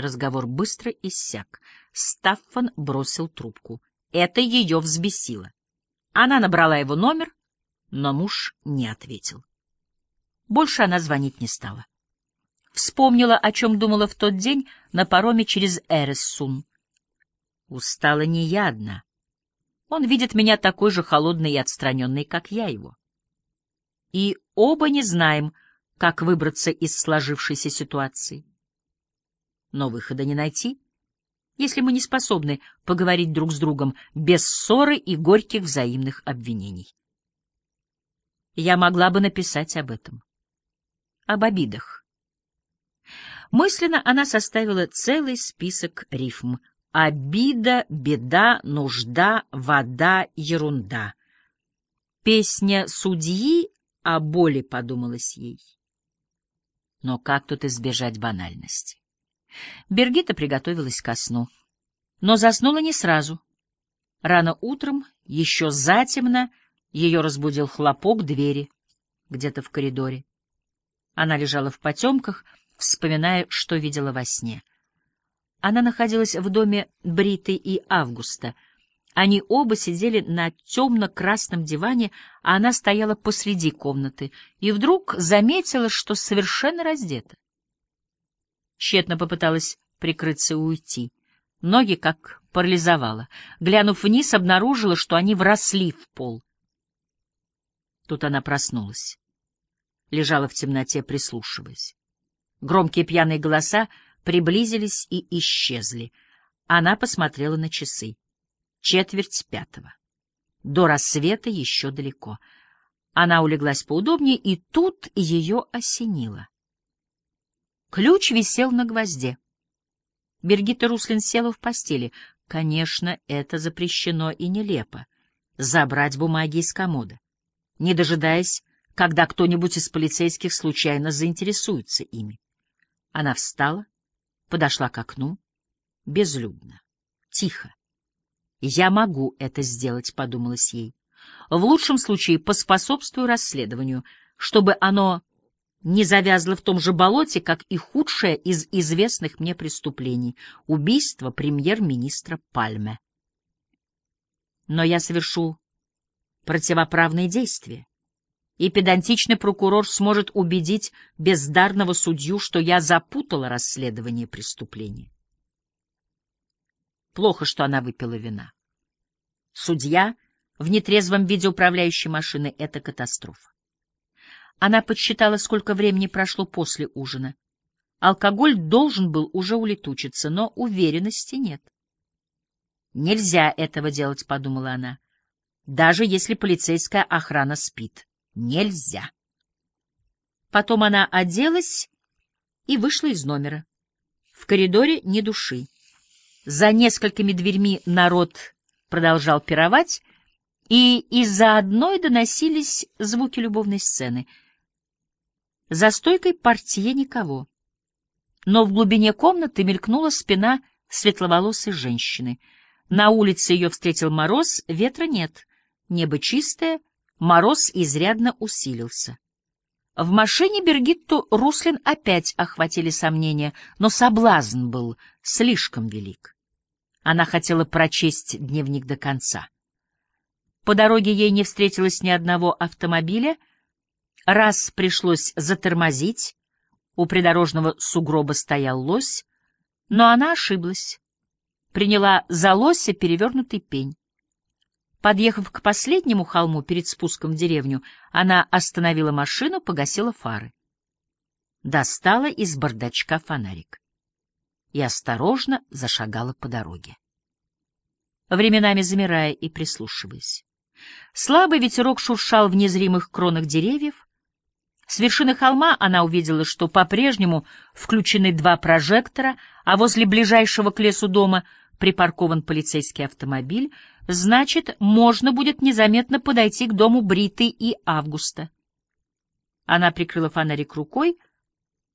Разговор быстро иссяк. Стаффан бросил трубку. Это ее взбесило. Она набрала его номер, но муж не ответил. Больше она звонить не стала. Вспомнила, о чем думала в тот день на пароме через Эрессун. Устала не я одна. Он видит меня такой же холодной и отстраненной, как я его. И оба не знаем, как выбраться из сложившейся ситуации. Но выхода не найти, если мы не способны поговорить друг с другом без ссоры и горьких взаимных обвинений. Я могла бы написать об этом. Об обидах. Мысленно она составила целый список рифм. Обида, беда, нужда, вода, ерунда. Песня судьи о боли, подумалось ей. Но как тут избежать банальности? Бергита приготовилась ко сну, но заснула не сразу. Рано утром, еще затемно, ее разбудил хлопок двери где-то в коридоре. Она лежала в потемках, вспоминая, что видела во сне. Она находилась в доме Бриты и Августа. Они оба сидели на темно-красном диване, а она стояла посреди комнаты и вдруг заметила, что совершенно раздета. Тщетно попыталась прикрыться и уйти. Ноги как парализовала. Глянув вниз, обнаружила, что они вросли в пол. Тут она проснулась. Лежала в темноте, прислушиваясь. Громкие пьяные голоса приблизились и исчезли. Она посмотрела на часы. Четверть пятого. До рассвета еще далеко. Она улеглась поудобнее, и тут ее осенило. Ключ висел на гвозде. Бергита Руслин села в постели. Конечно, это запрещено и нелепо. Забрать бумаги из комода, не дожидаясь, когда кто-нибудь из полицейских случайно заинтересуется ими. Она встала, подошла к окну. Безлюдно, тихо. «Я могу это сделать», — подумалось ей. «В лучшем случае поспособствую расследованию, чтобы оно не завязла в том же болоте, как и худшее из известных мне преступлений — убийство премьер-министра Пальме. Но я совершу противоправные действия, и педантичный прокурор сможет убедить бездарного судью, что я запутала расследование преступления. Плохо, что она выпила вина. Судья в нетрезвом виде управляющей машины — это катастрофа. Она подсчитала, сколько времени прошло после ужина. Алкоголь должен был уже улетучиться, но уверенности нет. «Нельзя этого делать», — подумала она, — «даже если полицейская охрана спит. Нельзя». Потом она оделась и вышла из номера. В коридоре ни души. За несколькими дверьми народ продолжал пировать, и из-за одной доносились звуки любовной сцены — за стойкой портье никого. Но в глубине комнаты мелькнула спина светловолосой женщины. На улице ее встретил мороз, ветра нет. Небо чистое, мороз изрядно усилился. В машине Бергитту Руслин опять охватили сомнения, но соблазн был слишком велик. Она хотела прочесть дневник до конца. По дороге ей не встретилось ни одного автомобиля — Раз пришлось затормозить, у придорожного сугроба стоял лось, но она ошиблась. Приняла за лося перевернутый пень. Подъехав к последнему холму перед спуском в деревню, она остановила машину, погасила фары. Достала из бардачка фонарик и осторожно зашагала по дороге. Временами замирая и прислушиваясь. Слабый ветерок шуршал в незримых кронах деревьев, с вершины холма она увидела, что по-прежнему включены два прожектора, а возле ближайшего к лесу дома припаркован полицейский автомобиль, значит, можно будет незаметно подойти к дому Бриты и Августа. Она прикрыла фонарик рукой,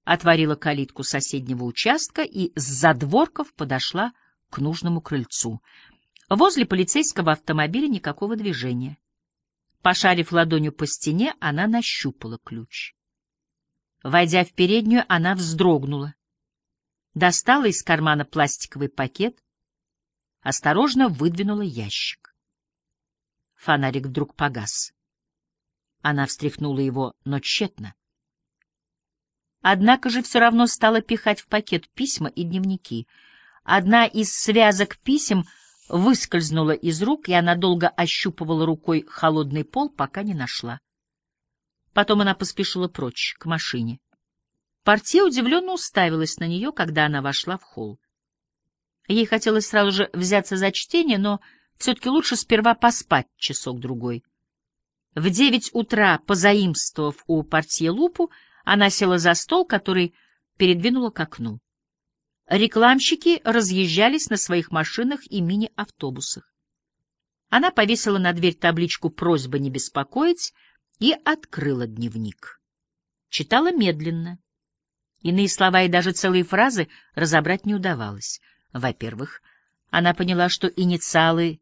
отворила калитку соседнего участка и с задворков подошла к нужному крыльцу. Возле полицейского автомобиля никакого движения. Пошарив ладонью по стене, она нащупала ключ. Войдя в переднюю, она вздрогнула. достала из кармана пластиковый пакет, осторожно выдвинула ящик. Фонарик вдруг погас. Она встряхнула его, но тщетно. Однако же все равно стала пихать в пакет письма и дневники. Одна из связок писем выскользнула из рук, и она долго ощупывала рукой холодный пол, пока не нашла. Потом она поспешила прочь, к машине. Портье удивленно уставилась на нее, когда она вошла в холл. Ей хотелось сразу же взяться за чтение, но все-таки лучше сперва поспать часок-другой. В девять утра, позаимствовав у портье лупу, она села за стол, который передвинула к окну. Рекламщики разъезжались на своих машинах и мини-автобусах. Она повесила на дверь табличку «Просьба не беспокоить» и открыла дневник. Читала медленно. Иные слова и даже целые фразы разобрать не удавалось. Во-первых, она поняла, что инициалы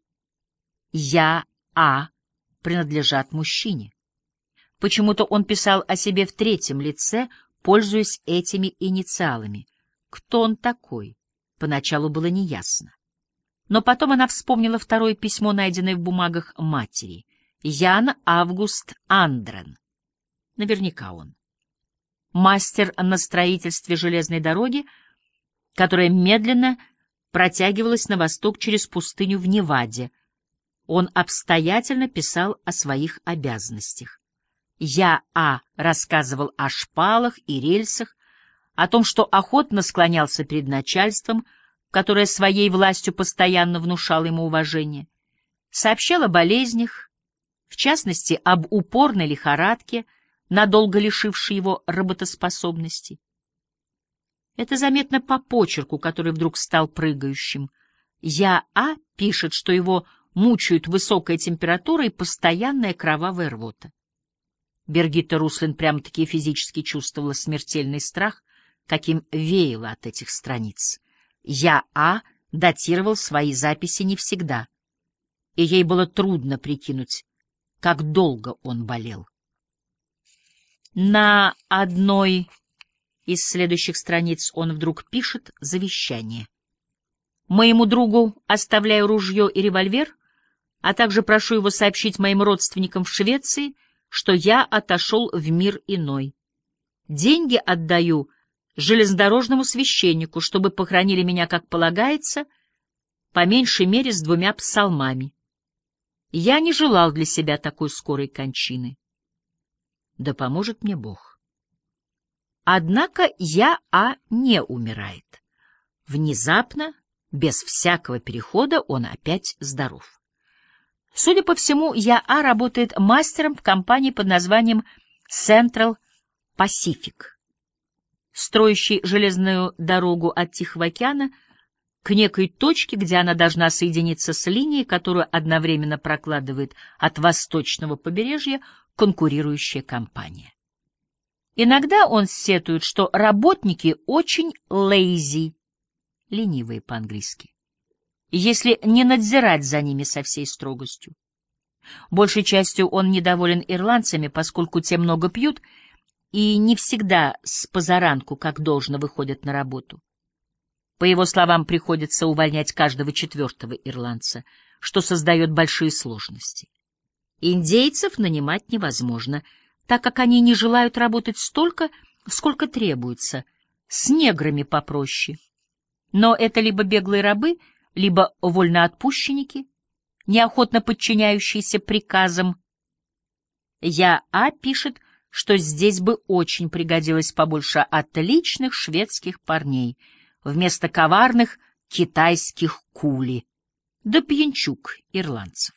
«Я», «А» принадлежат мужчине. Почему-то он писал о себе в третьем лице, пользуясь этими инициалами. Кто он такой? Поначалу было неясно. Но потом она вспомнила второе письмо, найденное в бумагах матери. Ян Август Андрен. Наверняка он. Мастер на строительстве железной дороги, которая медленно протягивалась на восток через пустыню в Неваде — он обстоятельно писал о своих обязанностях. Я А. рассказывал о шпалах и рельсах, о том, что охотно склонялся перед начальством, которое своей властью постоянно внушало ему уважение, сообщал о болезнях, в частности, об упорной лихорадке, надолго лишившей его работоспособности. Это заметно по почерку, который вдруг стал прыгающим. Я А. пишет, что его мучают высокая температура и постоянная кровавая рвота. Бергита Руслин прямо-таки физически чувствовала смертельный страх, каким веяло от этих страниц. Я А датировал свои записи не всегда, и ей было трудно прикинуть, как долго он болел. На одной из следующих страниц он вдруг пишет завещание. «Моему другу оставляю ружье и револьвер, а также прошу его сообщить моим родственникам в Швеции, что я отошел в мир иной. Деньги отдаю железнодорожному священнику, чтобы похоронили меня, как полагается, по меньшей мере с двумя псалмами. Я не желал для себя такой скорой кончины. Да поможет мне Бог. Однако я А не умирает. Внезапно, без всякого перехода, он опять здоров. Судя по всему, Я.А. работает мастером в компании под названием Central Pacific, строящей железную дорогу от Тихого океана к некой точке, где она должна соединиться с линией, которую одновременно прокладывает от восточного побережья конкурирующая компания. Иногда он сетует, что работники очень lazy, ленивые по-английски если не надзирать за ними со всей строгостью. Большей частью он недоволен ирландцами, поскольку те много пьют и не всегда с позаранку, как должно, выходят на работу. По его словам, приходится увольнять каждого четвертого ирландца, что создает большие сложности. Индейцев нанимать невозможно, так как они не желают работать столько, сколько требуется, с неграми попроще. Но это либо беглые рабы — либо вольноотпущенники, неохотно подчиняющиеся приказам. Я А пишет, что здесь бы очень пригодилось побольше отличных шведских парней вместо коварных китайских кули, да пьянчук ирландцев.